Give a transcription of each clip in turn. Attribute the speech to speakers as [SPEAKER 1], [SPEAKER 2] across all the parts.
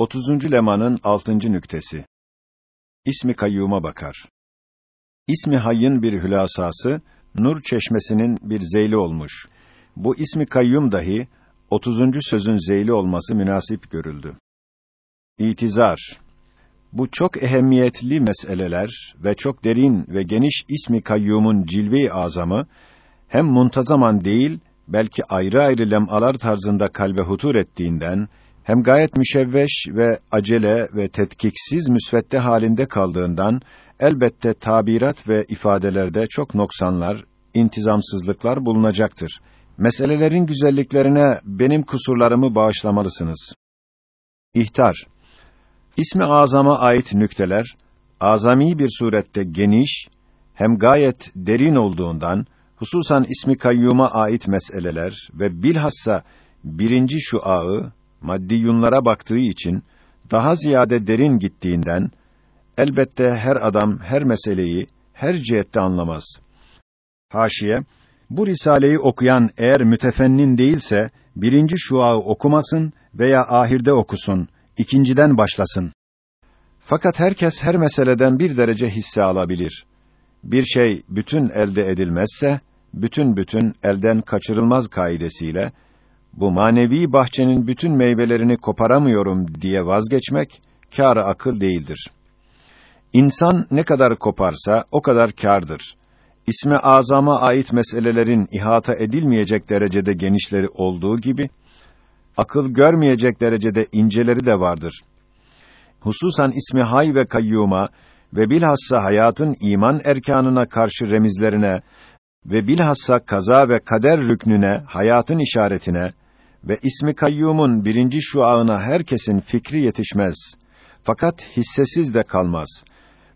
[SPEAKER 1] 30. lemanın 6. nüktesi. İsmi kayyuma bakar. İsmi hayyın bir hülasası, nur çeşmesinin bir zeyli olmuş. Bu ismi kayyum dahi 30. sözün zeyli olması münasip görüldü. İtizar. Bu çok ehemmiyetli meseleler ve çok derin ve geniş ismi kayyumun cilve-i azamı hem muntazaman değil belki ayrı ayrı lemalar tarzında kalbe hutur ettiğinden hem gayet müşevveş ve acele ve tetkiksiz müsvedde halinde kaldığından elbette tabirat ve ifadelerde çok noksanlar, intizamsızlıklar bulunacaktır. Meselelerin güzelliklerine benim kusurlarımı bağışlamalısınız. İhtar İsmi azama ait nükteler azami bir surette geniş hem gayet derin olduğundan hususan ismi kayyuma ait meseleler ve bilhassa birinci şuağı maddiyunlara baktığı için daha ziyade derin gittiğinden elbette her adam her meseleyi her cihette anlamaz. Haşiye bu risaleyi okuyan eğer mütefennin değilse birinci şuağı okumasın veya ahirde okusun, ikinciden başlasın. Fakat herkes her meseleden bir derece hisse alabilir. Bir şey bütün elde edilmezse, bütün bütün elden kaçırılmaz kaidesiyle bu manevi bahçenin bütün meyvelerini koparamıyorum diye vazgeçmek kâr akıl değildir. İnsan ne kadar koparsa o kadar kârdır. İsmi azama ait meselelerin ihata edilmeyecek derecede genişleri olduğu gibi akıl görmeyecek derecede inceleri de vardır. Hususan ismi hay ve kayyuma ve bilhassa hayatın iman erkanına karşı remizlerine ve bilhassa kaza ve kader rüknüne, hayatın işaretine ve ismi kayyumun birinci şuağına herkesin fikri yetişmez. Fakat hissesiz de kalmaz.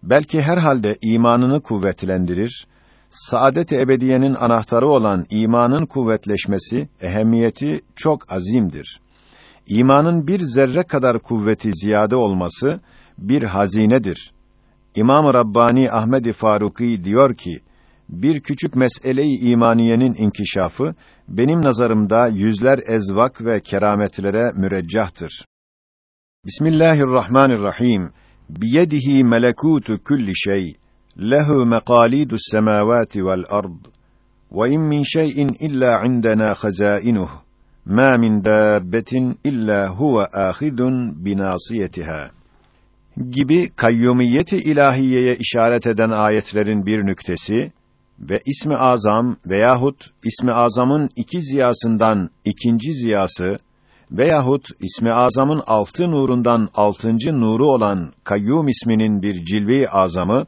[SPEAKER 1] Belki herhalde imanını kuvvetlendirir. Saadet-i ebediyenin anahtarı olan imanın kuvvetleşmesi, ehemmiyeti çok azimdir. İmanın bir zerre kadar kuvveti ziyade olması bir hazinedir. İmam Rabbani Ahmed Faruki diyor ki: bir küçük mesele-i imaniyenin inkişafı benim nazarımda yüzler ezvak ve kerametlere müreccahtır. Bismillahirrahmanirrahim. Biyedihi melekutu kulli şey. Lehu meqalidus semawati vel ard. Ve in min şey'in illa indena hazainuh. Ma min dabbetin illa huve ahidun binasiyetiha. Gibi kayyumiyeti ilahiyeye işaret eden ayetlerin bir nüktesi ve ismi azam veyahut ismi azamın iki ziyasından ikinci ziyası veyahut ismi azamın altı nurundan altıncı nuru olan Kayyum isminin bir cilve-i azamı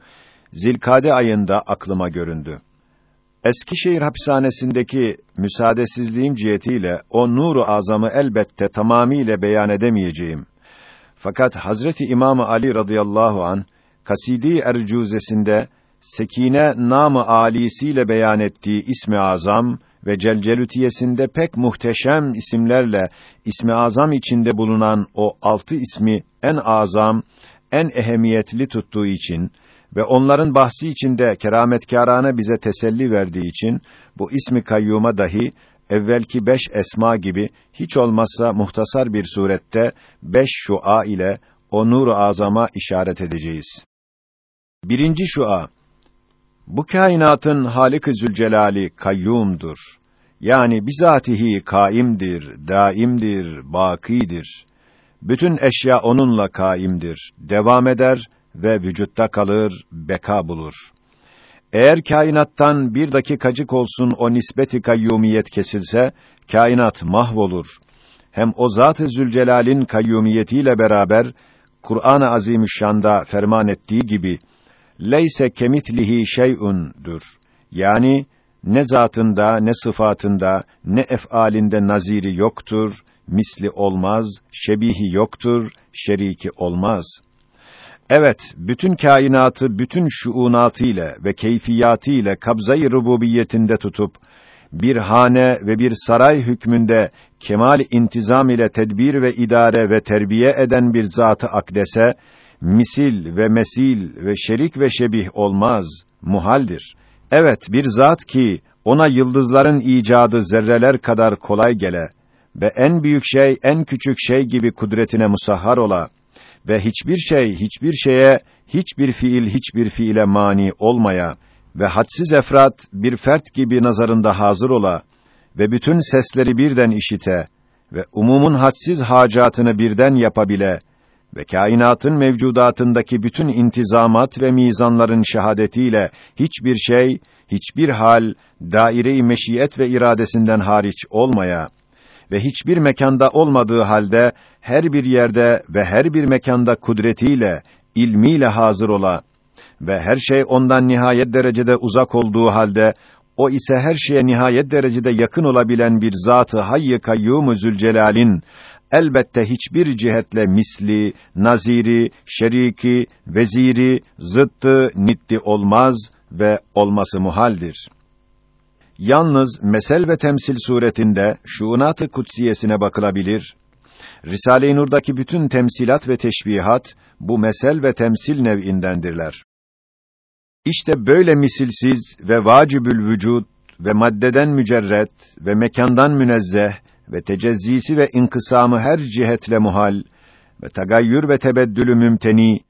[SPEAKER 1] Zilkade ayında aklıma göründü. Eskişehir hapishanesindeki müsaadesizliğim cihetiyle o nuru azamı elbette tamamiyle beyan edemeyeceğim. Fakat Hazreti İmam Ali radıyallahu an Kasidi Ercuzesinde Sekine namı alisiyle beyan ettiği ismi azam ve celcelütiyesinde pek muhteşem isimlerle ismi azam içinde bulunan o altı ismi en azam, en ehemmiyetli tuttuğu için ve onların bahsi içinde kerametkârane bize teselli verdiği için bu ismi kayyuma dahi evvelki beş esma gibi hiç olmazsa muhtasar bir surette beş şua ile o nur azama işaret edeceğiz. Birinci şua bu kainatın Halik-i Zülcelali kayyumdur. Yani bizatihi kaimdir, daimdir, bakidir. Bütün eşya onunla kaimdir, devam eder ve vücutta kalır, beka bulur. Eğer kainattan bir dakikacık olsun o nisbeti kayyumiyet kesilse, kainat mahvolur. Hem o Zat-ı Zülcelal'in kayyumiyetiyle beraber, Kur'an-ı Azimüşşan'da ferman ettiği gibi, leyse kemitlihi şey'undur. Yani ne zatında, ne sıfatında, ne ef'alinde naziri yoktur, misli olmaz, şebihi yoktur, şeriki olmaz. Evet, bütün kainatı bütün şuunatı ile ve keyfiyatı ile kabzayı rububiyetinde tutup bir hane ve bir saray hükmünde kemal intizam ile tedbir ve idare ve terbiye eden bir zatı akdese misil ve mesil ve şerik ve şebih olmaz, muhaldir. Evet, bir zat ki ona yıldızların icadı zerreler kadar kolay gele ve en büyük şey en küçük şey gibi kudretine musahhar ola ve hiçbir şey hiçbir şeye hiçbir fiil hiçbir fiile mani olmaya ve hadsiz efrat bir fert gibi nazarında hazır ola ve bütün sesleri birden işite ve umumun hadsiz hacatını birden yapabile ve kainatın mevcudatındaki bütün intizamat ve mizanların şehadetiyle hiçbir şey, hiçbir hal daire-i meşiyet ve iradesinden hariç olmaya ve hiçbir mekanda olmadığı halde her bir yerde ve her bir mekanda kudretiyle, ilmiyle hazır ola ve her şey ondan nihayet derecede uzak olduğu halde o ise her şeye nihayet derecede yakın olabilen bir zatı hayy kayyum Zülcelal'in elbette hiçbir cihetle misli, naziri, şeriki, veziri, zıttı, nitti olmaz ve olması muhaldir. Yalnız mesel ve temsil suretinde şuunat-ı kutsiyesine bakılabilir. Risale-i Nur'daki bütün temsilat ve teşbihat bu mesel ve temsil nev'indendirler. İşte böyle misilsiz ve vacibül vücut ve maddeden mücerret ve mekandan münezzeh ve tecezzisi ve inkısamı her cihetle muhal ve tagayyür ve tebeddülü mümteni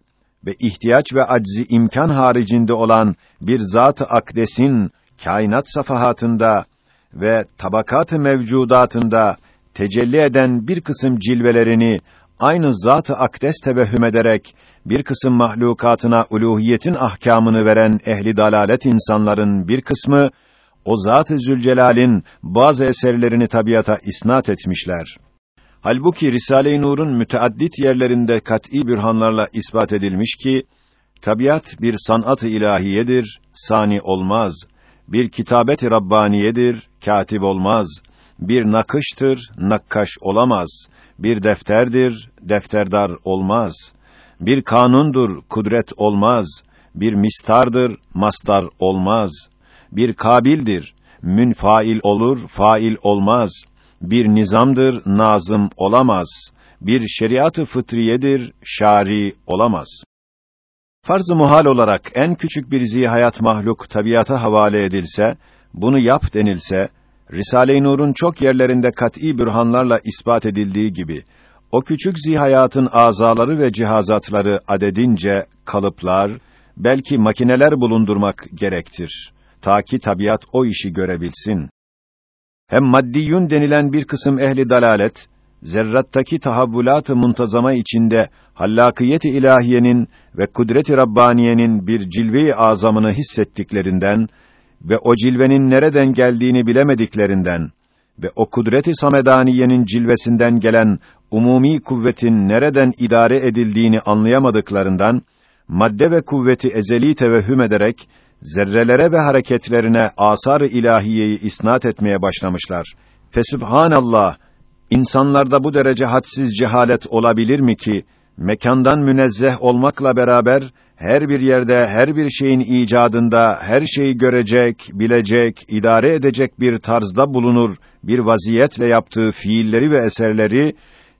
[SPEAKER 1] ve ihtiyaç ve aczi imkan haricinde olan bir zat-ı akdesin kainat safahatında ve tabakat-ı mevcudatında tecelli eden bir kısım cilvelerini aynı zat-ı akdes tevehhüm ederek bir kısım mahlukatına uluhiyetin ahkamını veren ehli dalalet insanların bir kısmı o Zat-ı Zülcelal'in bazı eserlerini tabiata isnat etmişler. Halbuki Risale-i Nur'un müteaddit yerlerinde kat'î bürhanlarla ispat edilmiş ki tabiat bir sanat-ı ilahiyedir, sani olmaz. Bir kitabet-i rabbaniyedir, katip olmaz. Bir nakıştır, nakkaş olamaz. Bir defterdir, defterdar olmaz. Bir kanundur, kudret olmaz. Bir mistardır, mastar olmaz bir kabildir. Münfail olur, fail olmaz. Bir nizamdır, nazım olamaz. Bir şeriatı fıtriyedir, şari olamaz. Farz-ı muhal olarak en küçük bir zihayat mahluk tabiata havale edilse, bunu yap denilse, Risale-i Nur'un çok yerlerinde kat'î bürhanlarla ispat edildiği gibi, o küçük zihayatın azaları ve cihazatları adedince kalıplar, belki makineler bulundurmak gerektir ta ki tabiat o işi görebilsin. Hem maddiyun denilen bir kısım ehli dalalet, zerrattaki tahavvulat-ı muntazama içinde hallakiyet-i ilahiyenin ve kudret-i rabbaniyenin bir cilve-i azamını hissettiklerinden ve o cilvenin nereden geldiğini bilemediklerinden ve o kudret-i samedaniyenin cilvesinden gelen umumi kuvvetin nereden idare edildiğini anlayamadıklarından madde ve kuvveti ezeli tevehhüm ederek zerrelere ve hareketlerine asar-ı ilahiyeyi isnat etmeye başlamışlar. Fesübhanallah, insanlarda bu derece hadsiz cehalet olabilir mi ki, mekandan münezzeh olmakla beraber, her bir yerde, her bir şeyin icadında, her şeyi görecek, bilecek, idare edecek bir tarzda bulunur, bir vaziyetle yaptığı fiilleri ve eserleri,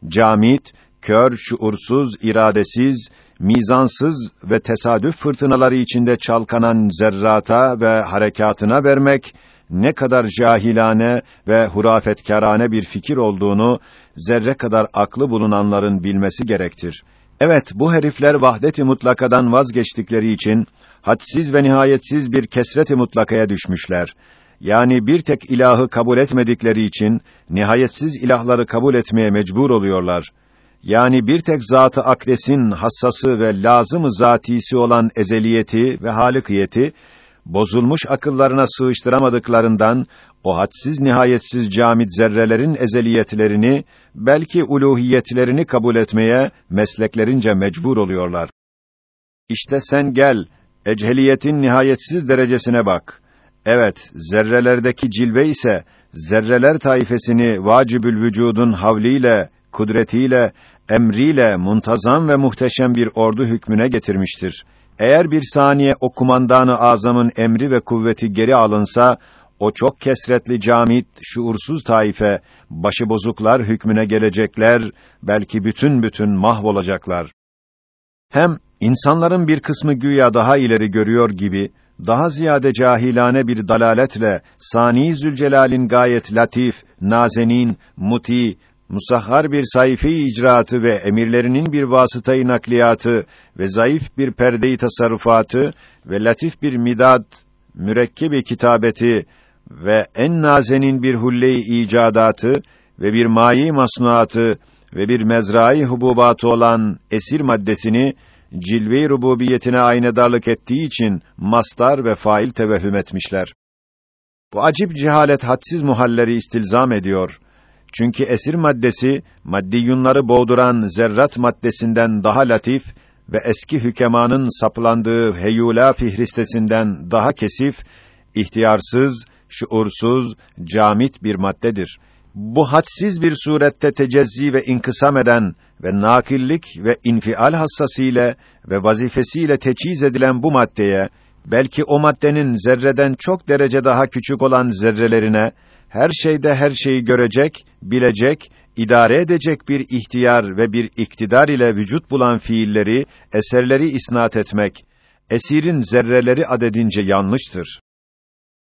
[SPEAKER 1] camit, kör, şuursuz, iradesiz, mizansız ve tesadüf fırtınaları içinde çalkanan zerrata ve harekatına vermek ne kadar cahilane ve hurafetkârane bir fikir olduğunu zerre kadar aklı bulunanların bilmesi gerektir. Evet, bu herifler vahdet-i mutlakadan vazgeçtikleri için hadsiz ve nihayetsiz bir kesret-i mutlakaya düşmüşler. Yani bir tek ilahı kabul etmedikleri için nihayetsiz ilahları kabul etmeye mecbur oluyorlar yani bir tek zatı akdesin hassası ve lazım zatisi olan ezeliyeti ve halikiyeti bozulmuş akıllarına sığıştıramadıklarından o hadsiz nihayetsiz camit zerrelerin ezeliyetlerini belki uluhiyetlerini kabul etmeye mesleklerince mecbur oluyorlar. İşte sen gel echeliyetin nihayetsiz derecesine bak. Evet, zerrelerdeki cilve ise zerreler taifesini vacibül vücudun havliyle, kudretiyle emriyle muntazam ve muhteşem bir ordu hükmüne getirmiştir. Eğer bir saniye o kumandanı azamın emri ve kuvveti geri alınsa, o çok kesretli camit, şuursuz taife, başıbozuklar hükmüne gelecekler, belki bütün bütün mahvolacaklar. Hem insanların bir kısmı güya daha ileri görüyor gibi, daha ziyade cahilane bir dalaletle Sani Zülcelal'in gayet latif, nazenin, muti, musahhar bir sayfi icraatı ve emirlerinin bir vasıtayı nakliyatı ve zayıf bir perdeyi tasarrufatı ve latif bir midad, mürekkebi kitabeti ve en nazenin bir hulle-i icadatı ve bir mayi masnuatı ve bir mezrai hububatı olan esir maddesini cilve-i rububiyetine aynedarlık ettiği için mastar ve fail tevehhüm etmişler. Bu acip cehalet hadsiz muhalleri istilzam ediyor. Çünkü esir maddesi maddiyunları boğduran zerrat maddesinden daha latif ve eski hükemanın saplandığı heyula fihristesinden daha kesif, ihtiyarsız, şuursuz, camit bir maddedir. Bu hadsiz bir surette tecezzi ve inkısam eden ve nakillik ve infial hassasıyla ve vazifesiyle teçhiz edilen bu maddeye, belki o maddenin zerreden çok derece daha küçük olan zerrelerine, her şeyde her şeyi görecek, bilecek, idare edecek bir ihtiyar ve bir iktidar ile vücut bulan fiilleri, eserleri isnat etmek, esirin zerreleri adedince yanlıştır.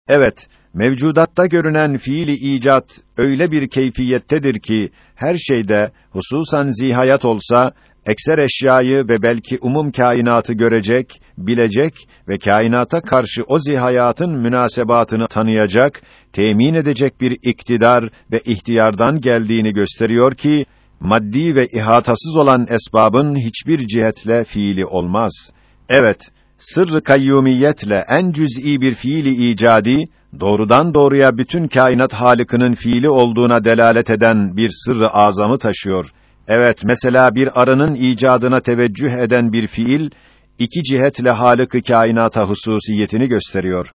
[SPEAKER 1] Evet, mevcudatta görünen fiili icat öyle bir keyfiyettedir ki her şeyde hususan zihayat olsa ekser eşyayı ve belki umum kainatı görecek, bilecek ve kainata karşı o zihayatın münasebatını tanıyacak, temin edecek bir iktidar ve ihtiyardan geldiğini gösteriyor ki maddi ve ihatasız olan esbabın hiçbir cihetle fiili olmaz. Evet, sırrı kayyumiyetle en cüz'i bir fiili icadi doğrudan doğruya bütün kainat halikinin fiili olduğuna delalet eden bir sırrı azamı taşıyor. Evet, mesela bir arının icadına teveccüh eden bir fiil, iki cihetle halık-ı kainata hususiyetini gösteriyor.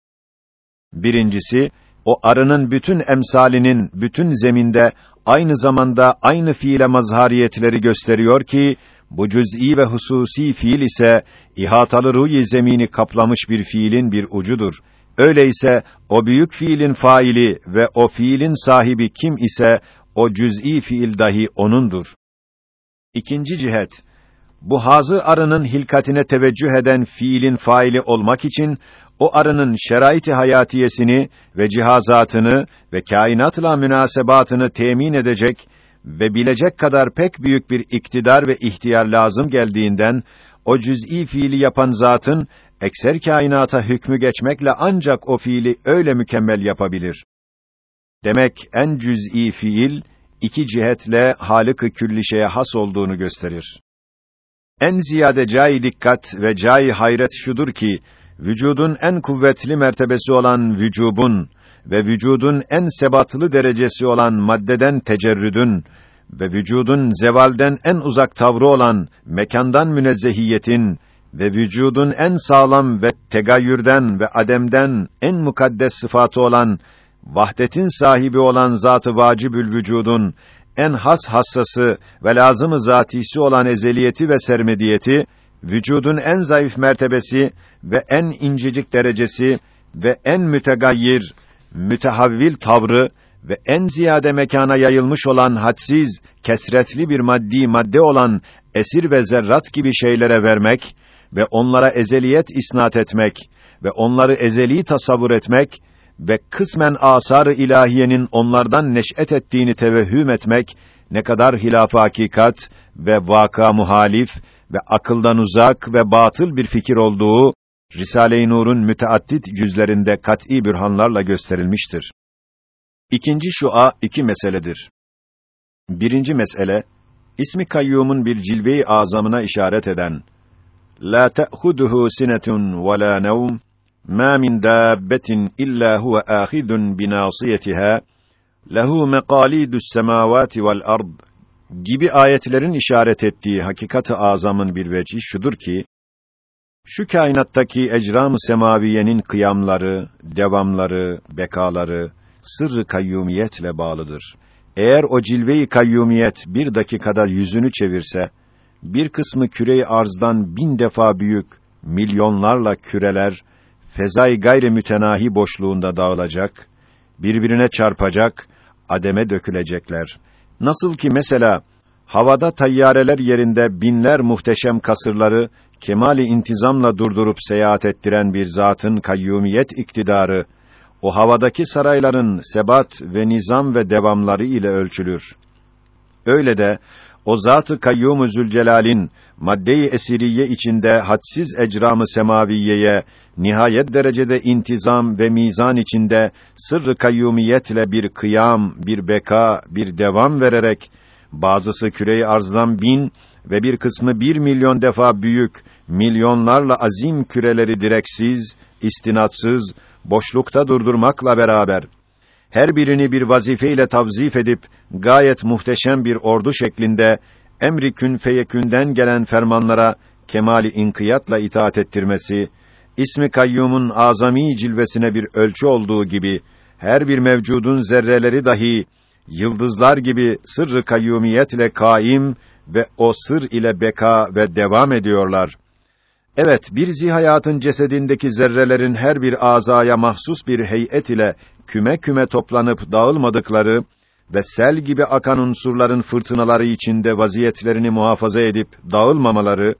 [SPEAKER 1] Birincisi, o arının bütün emsalinin bütün zeminde aynı zamanda aynı fiile mazhariyetleri gösteriyor ki bu cüz'i ve hususi fiil ise ihatalı ruh zemini kaplamış bir fiilin bir ucudur. Öyleyse o büyük fiilin faili ve o fiilin sahibi kim ise o cüz'i fiil dahi onundur. İkinci cihet bu hazır arının hilkatine teveccüh eden fiilin faili olmak için o arının şerait-i hayatiyesini ve cihazatını ve kainatla münasebatını temin edecek ve bilecek kadar pek büyük bir iktidar ve ihtiyar lazım geldiğinden o cüz'i fiili yapan zatın ekser kainata hükmü geçmekle ancak o fiili öyle mükemmel yapabilir. Demek en cüz'i fiil iki cihetle halık-ı küllişeye has olduğunu gösterir. En ziyade cai dikkat ve cai hayret şudur ki vücudun en kuvvetli mertebesi olan vücubun ve vücudun en sebatlı derecesi olan maddeden tecerrüdün ve vücudun zevalden en uzak tavrı olan mekandan münezzehiyetin ve vücudun en sağlam ve tegayyürden ve ademden en mukaddes sıfatı olan vahdetin sahibi olan zatı vacibül vücudun en has hassası ve lazımı zatisi olan ezeliyeti ve sermediyeti vücudun en zayıf mertebesi ve en incecik derecesi ve en mütegayyir, mütehavvil tavrı ve en ziyade mekana yayılmış olan hadsiz, kesretli bir maddi madde olan esir ve zerrat gibi şeylere vermek ve onlara ezeliyet isnat etmek ve onları ezeli tasavvur etmek ve kısmen asar-ı ilahiyenin onlardan neş'et ettiğini tevehhüm etmek ne kadar hilaf hakikat ve vaka muhalif ve akıldan uzak ve batıl bir fikir olduğu Risale-i Nur'un müteaddit cüzlerinde kat'î bürhanlarla gösterilmiştir. İkinci şua iki meseledir. Birinci mesele ismi kayyumun bir cilve-i azamına işaret eden la ta'khuduhu sinetun ve la nevm ma min dabbetin illa huve ahidun binasiyetiha lehu meqalidus semavati vel gibi ayetlerin işaret ettiği hakikat-ı azamın bir veci şudur ki şu kainattaki ecram-ı semaviyenin kıyamları, devamları, bekaları sırrı kayyumiyetle bağlıdır. Eğer o cilve-i kayyumiyet bir dakikada yüzünü çevirse, bir kısmı küre arzdan bin defa büyük, milyonlarla küreler, fezai gayri mütenahi boşluğunda dağılacak, birbirine çarpacak, ademe dökülecekler. Nasıl ki mesela havada tayyareler yerinde binler muhteşem kasırları kemali intizamla durdurup seyahat ettiren bir zatın kayyumiyet iktidarı o havadaki sarayların sebat ve nizam ve devamları ile ölçülür. Öyle de o zat-ı Zülcelal'in madde-i esiriye içinde hadsiz ecramı semaviyeye nihayet derecede intizam ve mizan içinde sırrı kayyumiyetle bir kıyam, bir beka, bir devam vererek bazısı küreyi arzdan bin ve bir kısmı bir milyon defa büyük, milyonlarla azim küreleri direksiz, istinatsız, boşlukta durdurmakla beraber her birini bir vazife ile tavzif edip gayet muhteşem bir ordu şeklinde emri kün feyekünden gelen fermanlara kemali inkiyatla itaat ettirmesi ismi kayyumun azami cilvesine bir ölçü olduğu gibi her bir mevcudun zerreleri dahi yıldızlar gibi sırrı kayyumiyetle kaim ve o sır ile beka ve devam ediyorlar. Evet, bir zihayatın cesedindeki zerrelerin her bir azaya mahsus bir heyet ile küme küme toplanıp dağılmadıkları ve sel gibi akan unsurların fırtınaları içinde vaziyetlerini muhafaza edip dağılmamaları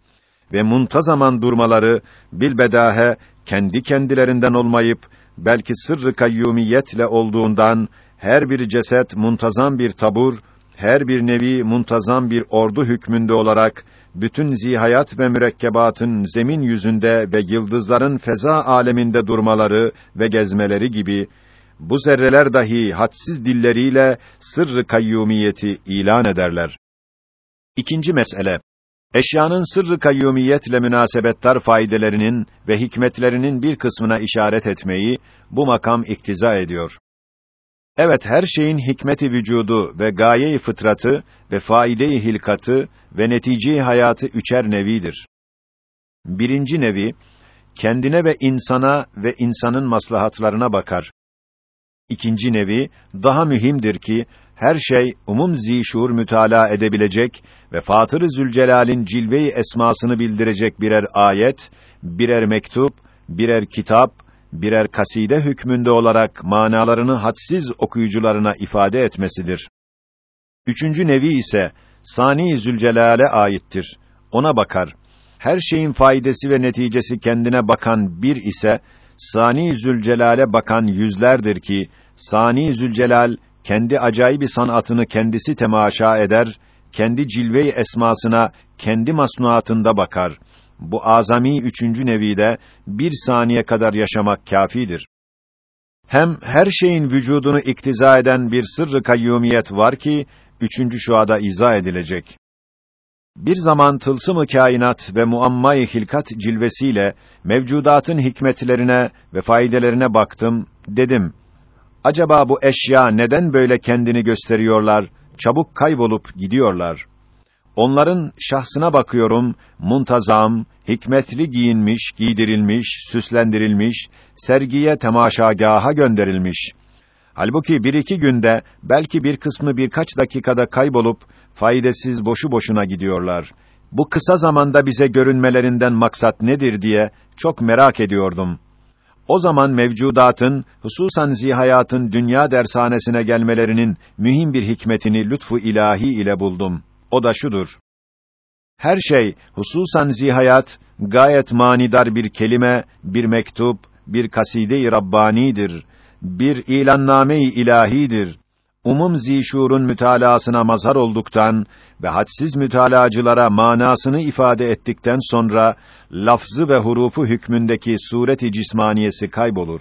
[SPEAKER 1] ve muntazaman durmaları bilbedahe kendi kendilerinden olmayıp belki sırrı kayyumiyetle olduğundan her bir ceset muntazam bir tabur, her bir nevi muntazam bir ordu hükmünde olarak bütün zihayat ve mürekkebatın zemin yüzünde ve yıldızların feza aleminde durmaları ve gezmeleri gibi bu zerreler dahi hadsiz dilleriyle sırrı kayyumiyeti ilan ederler. İkinci mesele Eşyanın sırrı kayyumiyetle münasebettar faydelerinin ve hikmetlerinin bir kısmına işaret etmeyi bu makam iktiza ediyor. Evet, her şeyin hikmeti vücudu ve gaye-i fıtratı ve faide-i hilkatı ve netice hayatı üçer nevidir. Birinci nevi, kendine ve insana ve insanın maslahatlarına bakar. İkinci nevi, daha mühimdir ki, her şey umum zişur mütalaa edebilecek ve Fatır-ı Zülcelal'in cilve-i esmasını bildirecek birer ayet, birer mektup, birer kitap, birer kaside hükmünde olarak manalarını hadsiz okuyucularına ifade etmesidir. Üçüncü nevi ise Sani Zülcelal'e aittir. Ona bakar. Her şeyin faydası ve neticesi kendine bakan bir ise Sani Zülcelal'e bakan yüzlerdir ki Sani Zülcelal kendi acayibi sanatını kendisi temaşa eder, kendi cilve-i esmasına kendi masnuatında bakar. Bu azami üçüncü nevide bir saniye kadar yaşamak kâfidir. Hem her şeyin vücudunu iktiza eden bir sırrı kayyumiyet var ki üçüncü şuada izah edilecek. Bir zaman tılsım-ı kainat ve muamma-i hilkat cilvesiyle mevcudatın hikmetlerine ve faydelerine baktım, dedim: Acaba bu eşya neden böyle kendini gösteriyorlar, çabuk kaybolup gidiyorlar? Onların şahsına bakıyorum, muntazam, hikmetli giyinmiş, giydirilmiş, süslendirilmiş, sergiye temaşagaha gönderilmiş. Halbuki bir iki günde, belki bir kısmı birkaç dakikada kaybolup, faydasız boşu boşuna gidiyorlar. Bu kısa zamanda bize görünmelerinden maksat nedir diye çok merak ediyordum. O zaman mevcudatın, hususan zihayatın dünya dershanesine gelmelerinin mühim bir hikmetini lütfu ilahi ile buldum. O da şudur. Her şey, hususan zihayat, gayet manidar bir kelime, bir mektup, bir kaside-i Rabbani'dir, bir ilanname-i ilahidir. Umum zişurun mütalaasına mazhar olduktan ve hadsiz mütalacılara manasını ifade ettikten sonra lafzı ve hurufu hükmündeki sureti cismaniyesi kaybolur.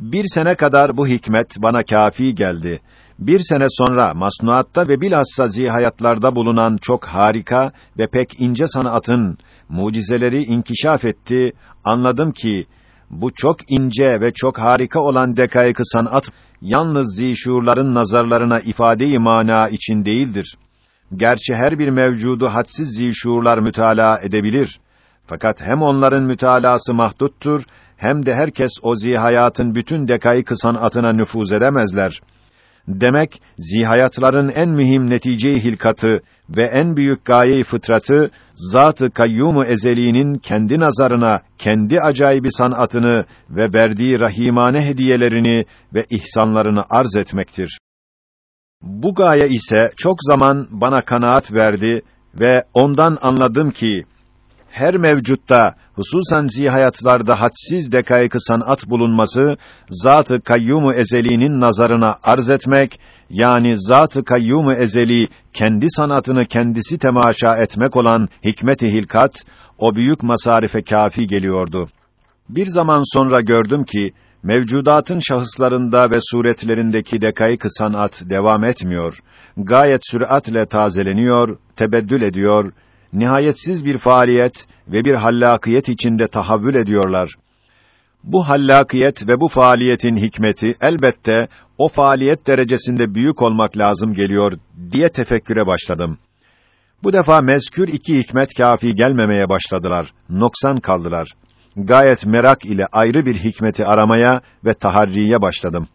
[SPEAKER 1] Bir sene kadar bu hikmet bana kafi geldi. Bir sene sonra masnuatta ve bilhassa zihayatlarda bulunan çok harika ve pek ince sanatın mucizeleri inkişaf etti. Anladım ki bu çok ince ve çok harika olan dekayıkı sanat yalnız zişurların nazarlarına ifade-i mana için değildir. Gerçi her bir mevcudu hadsiz zişurlar mütalaa edebilir. Fakat hem onların mütalası mahduttur hem de herkes o zihayatın bütün dekayıkı sanatına nüfuz edemezler. Demek zihayatların en mühim netice-i hilkatı ve en büyük gaye-i fıtratı zat-ı kayyum ezeliğinin kendi nazarına kendi acayibi sanatını ve verdiği rahimane hediyelerini ve ihsanlarını arz etmektir. Bu gaye ise çok zaman bana kanaat verdi ve ondan anladım ki her mevcutta hususan zihayatlarda hadsiz dekaik sanat bulunması zat-ı kayyum ezeli'nin nazarına arz etmek yani zat-ı kayyum ezeli kendi sanatını kendisi temaşa etmek olan hikmet-i hilkat o büyük masarife kafi geliyordu. Bir zaman sonra gördüm ki mevcudatın şahıslarında ve suretlerindeki dekaik sanat devam etmiyor. Gayet süratle tazeleniyor, tebeddül ediyor nihayetsiz bir faaliyet ve bir hallakiyet içinde tahavvül ediyorlar. Bu hallakiyet ve bu faaliyetin hikmeti elbette o faaliyet derecesinde büyük olmak lazım geliyor diye tefekküre başladım. Bu defa mezkür iki hikmet kafi gelmemeye başladılar. Noksan kaldılar. Gayet merak ile ayrı bir hikmeti aramaya ve taharriye başladım.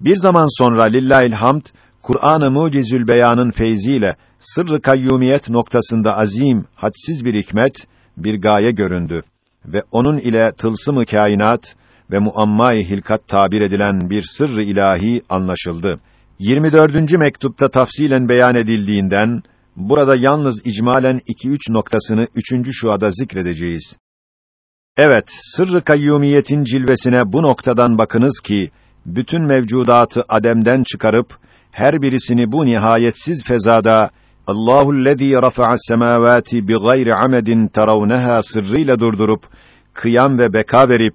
[SPEAKER 1] Bir zaman sonra lillahil hamd Kur'an-ı Mucizül Beyan'ın feyziyle sırrı kayyumiyet noktasında azim, hadsiz bir hikmet, bir gaye göründü ve onun ile tılsım-ı kainat ve muamma-i hilkat tabir edilen bir sırrı ilahi anlaşıldı. 24. mektupta tafsilen beyan edildiğinden burada yalnız icmalen 2-3 noktasını 3. şuada zikredeceğiz. Evet, sırrı kayyumiyetin cilvesine bu noktadan bakınız ki bütün mevcudatı ademden çıkarıp her birisini bu nihayetsiz fezada Allahu'llezî rafa'as semâvâti bighayri amedin teravneha sırrıyla durdurup kıyam ve beka verip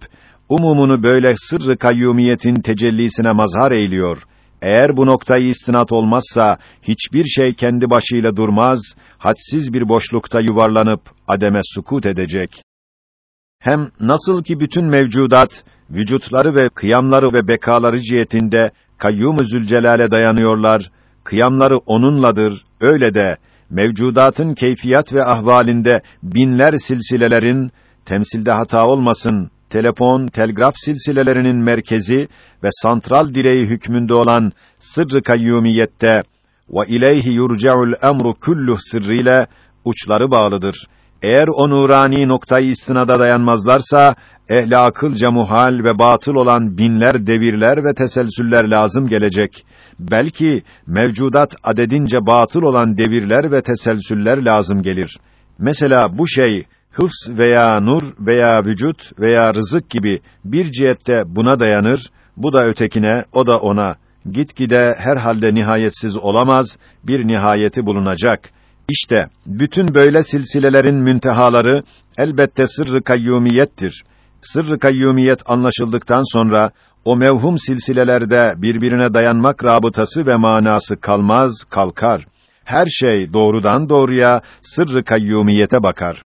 [SPEAKER 1] umumunu böyle sırrı kayyumiyetin tecellisine mazhar eğiliyor. Eğer bu noktayı istinat olmazsa hiçbir şey kendi başıyla durmaz, hadsiz bir boşlukta yuvarlanıp ademe sukut edecek. Hem nasıl ki bütün mevcudat vücutları ve kıyamları ve bekaları cihetinde Kayyum-u Zülcelal'e dayanıyorlar. Kıyamları onunladır. Öyle de mevcudatın keyfiyat ve ahvalinde binler silsilelerin temsilde hata olmasın telefon, telgraf silsilelerinin merkezi ve santral direği hükmünde olan sırrı kayyumiyette ve ileyhi yurca'ul emru kulluh sırrıyla uçları bağlıdır. Eğer o nurani noktayı istinada dayanmazlarsa ehli akılca muhal ve batıl olan binler devirler ve teselsüller lazım gelecek. Belki mevcudat adedince batıl olan devirler ve teselsüller lazım gelir. Mesela bu şey hıfz veya nur veya vücut veya rızık gibi bir cihette buna dayanır, bu da ötekine, o da ona. Gitgide herhalde nihayetsiz olamaz, bir nihayeti bulunacak. İşte bütün böyle silsilelerin müntehaları elbette sırrı kayyumiyettir. Sırrı kayyumiyet anlaşıldıktan sonra o mevhum silsilelerde birbirine dayanmak rabıtası ve manası kalmaz, kalkar. Her şey doğrudan doğruya sırrı kayyumiyete bakar.